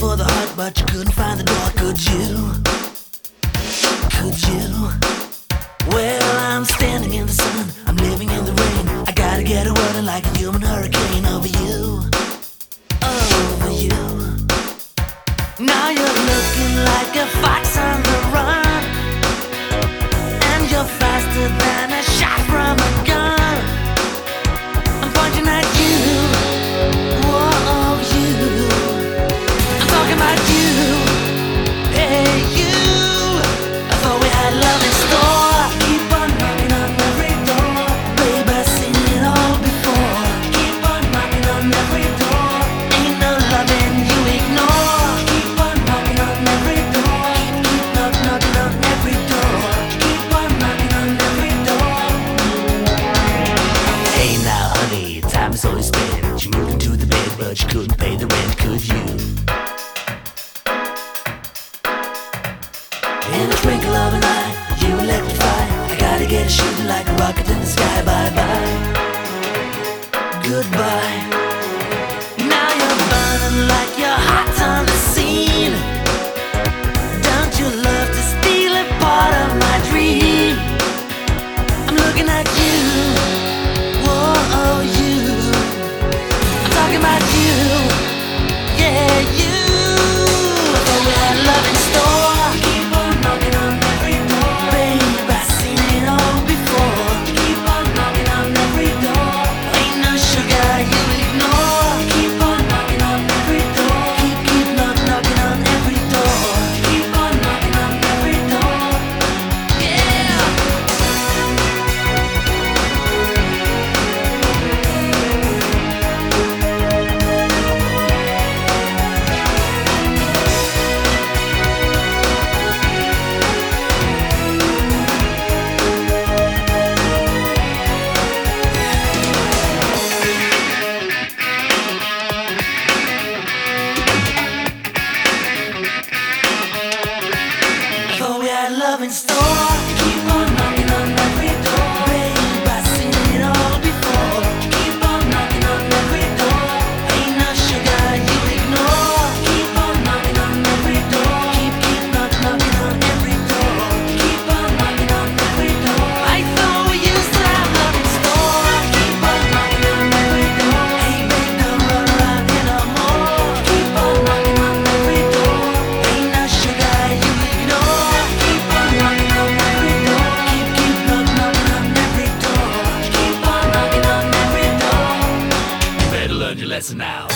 for the heart, but you couldn't find the door. Could you? Could you? Well, I'm standing in the sun, I'm living in the rain. I gotta get a word like a human hurricane over you. Over you. Now you're looking like a fox on the run, and you're faster than. shooting like a rocket in the sky. Bye bye. Goodbye. Now.